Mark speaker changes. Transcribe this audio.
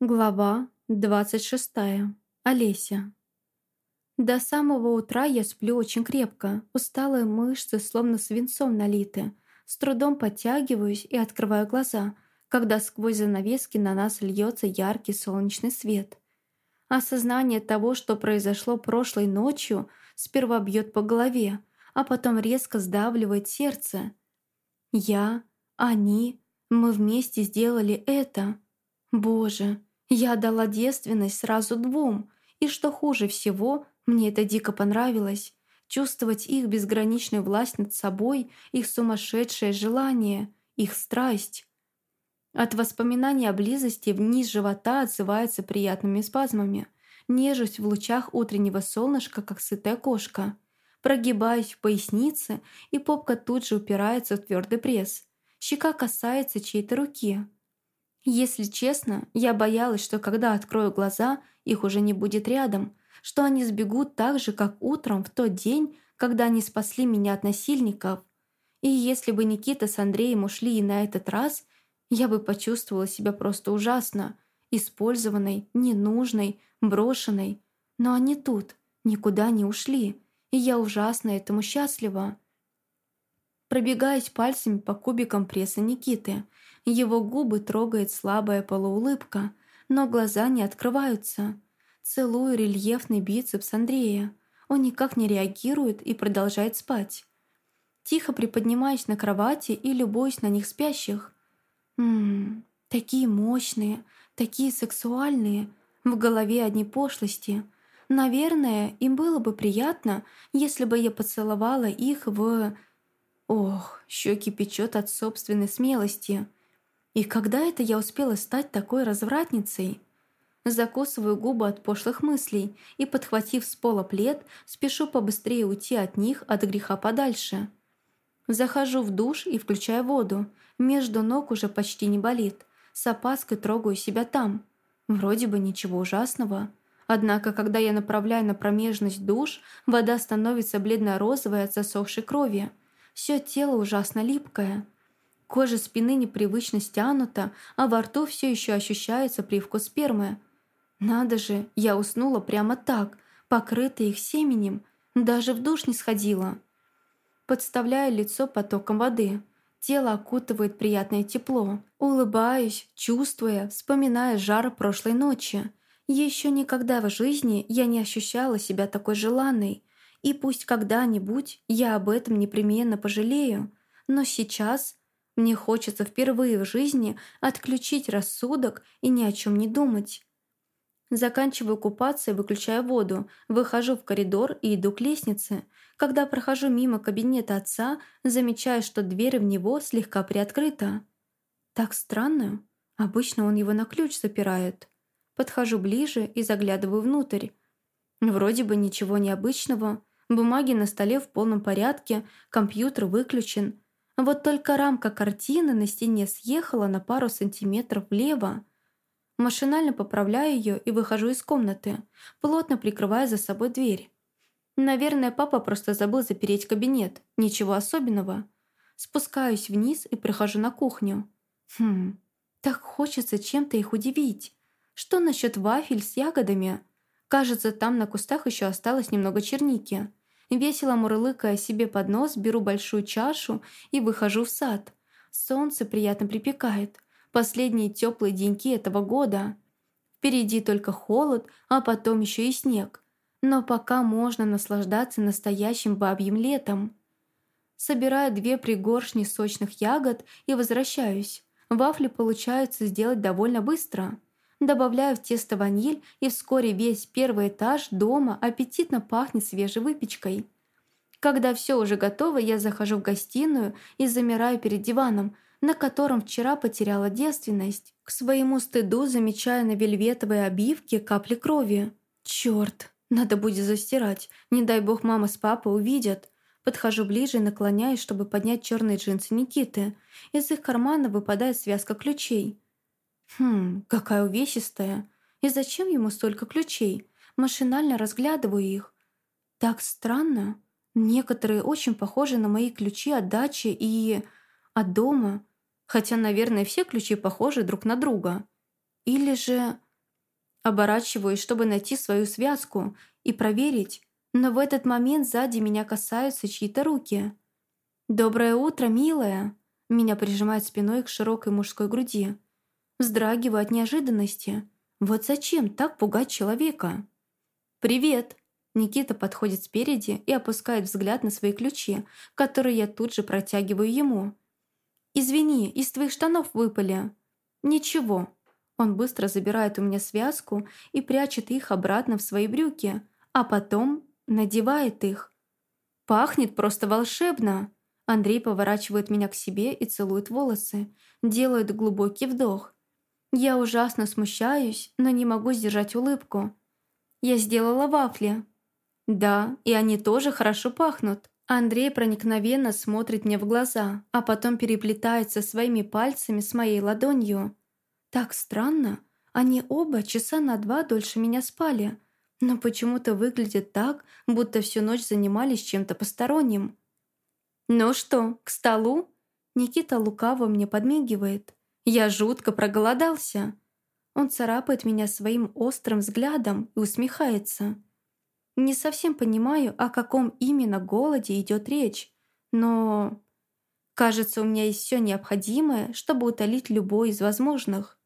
Speaker 1: Глава 26. Олеся. До самого утра я сплю очень крепко. Усталые мышцы словно свинцом налиты. С трудом подтягиваюсь и открываю глаза, когда сквозь занавески на нас льется яркий солнечный свет. Осознание того, что произошло прошлой ночью, сперва бьет по голове, а потом резко сдавливает сердце. Я, они, мы вместе сделали это. Боже, я дала девственность сразу двум, и что хуже всего, мне это дико понравилось. Чувствовать их безграничную власть над собой, их сумасшедшее желание, их страсть. От воспоминаний о близости вниз живота отзывается приятными спазмами. Нежусь в лучах утреннего солнышка, как сытая кошка. Прогибаюсь в пояснице, и попка тут же упирается в твердый пресс. Щека касается чьей-то руки. Если честно, я боялась, что когда открою глаза, их уже не будет рядом, что они сбегут так же, как утром в тот день, когда они спасли меня от насильников. И если бы Никита с Андреем ушли и на этот раз, я бы почувствовала себя просто ужасно, использованной, ненужной, брошенной. Но они тут, никуда не ушли, и я ужасно этому счастлива. Пробегаясь пальцами по кубикам пресса Никиты – его губы трогает слабая полуулыбка, но глаза не открываются. Целую рельефный бицепс Андрея. Он никак не реагирует и продолжает спать. Тихо приподнимаюсь на кровати и любуюсь на них спящих. Ммм, такие мощные, такие сексуальные. В голове одни пошлости. Наверное, им было бы приятно, если бы я поцеловала их в... Ох, щеки печет от собственной смелости. И когда это я успела стать такой развратницей? Закусываю губы от пошлых мыслей и, подхватив с пола плед, спешу побыстрее уйти от них, от греха подальше. Захожу в душ и включаю воду. Между ног уже почти не болит. С опаской трогаю себя там. Вроде бы ничего ужасного. Однако, когда я направляю на промежность душ, вода становится бледно-розовой от засохшей крови. Все тело ужасно липкое. Кожа спины непривычно стянута, а во рту все еще ощущается привкус спермы. Надо же, я уснула прямо так, покрытая их семенем, даже в душ не сходила. Подставляю лицо потоком воды. Тело окутывает приятное тепло. Улыбаюсь, чувствуя, вспоминая жар прошлой ночи. Еще никогда в жизни я не ощущала себя такой желанной. И пусть когда-нибудь я об этом непременно пожалею, но сейчас мне хочется впервые в жизни отключить рассудок и ни о чем не думать. Заканчиваю купаться и выключаю воду, выхожу в коридор и иду к лестнице. Когда прохожу мимо кабинета отца, замечаю, что дверь в него слегка приоткрыта. Так странно. Обычно он его на ключ запирает. Подхожу ближе и заглядываю внутрь. Вроде бы ничего необычного. Бумаги на столе в полном порядке, компьютер выключен – вот только рамка картины на стене съехала на пару сантиметров влево. Машинально поправляю ее и выхожу из комнаты, плотно прикрывая за собой дверь. Наверное, папа просто забыл запереть кабинет. Ничего особенного. Спускаюсь вниз и прихожу на кухню. Хм, так хочется чем-то их удивить. Что насчет вафель с ягодами? Кажется, там на кустах еще осталось немного черники. Весело мурлыкая себе под нос, беру большую чашу и выхожу в сад. Солнце приятно припекает. Последние теплые деньки этого года. Впереди только холод, а потом еще и снег. Но пока можно наслаждаться настоящим бабьим летом. Собираю две пригоршни сочных ягод и возвращаюсь. Вафли получаются сделать довольно быстро. Добавляю в тесто ваниль, и вскоре весь первый этаж дома аппетитно пахнет свежей выпечкой. Когда все уже готово, я захожу в гостиную и замираю перед диваном, на котором вчера потеряла девственность. К своему стыду замечаю на вельветовой обивке капли крови. Черт, надо будет застирать. Не дай бог мама с папой увидят. Подхожу ближе и наклоняюсь, чтобы поднять черные джинсы Никиты. Из их кармана выпадает связка ключей. Хм, какая увесистая. И зачем ему столько ключей? Машинально разглядываю их. Так странно. Некоторые очень похожи на мои ключи от дачи и... от дома. Хотя, наверное, все ключи похожи друг на друга. Или же... Оборачиваюсь, чтобы найти свою связку и проверить, но в этот момент сзади меня касаются чьи-то руки. «Доброе утро, милая!» Меня прижимает спиной к широкой мужской груди. Вздрагиваю от неожиданности. Вот зачем так пугать человека? «Привет!» Никита подходит спереди и опускает взгляд на свои ключи, которые я тут же протягиваю ему. «Извини, из твоих штанов выпали». «Ничего». Он быстро забирает у меня связку и прячет их обратно в свои брюки, а потом надевает их. «Пахнет просто волшебно!» Андрей поворачивает меня к себе и целует волосы, делает глубокий вдох. Я ужасно смущаюсь, но не могу сдержать улыбку. Я сделала вафли. Да, и они тоже хорошо пахнут. Андрей проникновенно смотрит мне в глаза, а потом переплетается своими пальцами с моей ладонью. Так странно. Они оба часа на два дольше меня спали, но почему-то выглядит так, будто всю ночь занимались чем-то посторонним. «Ну что, к столу?» Никита лукаво мне подмигивает. «Я жутко проголодался». Он царапает меня своим острым взглядом и усмехается. Не совсем понимаю, о каком именно голоде идет речь, но... Кажется, у меня есть все необходимое, чтобы утолить любой из возможных.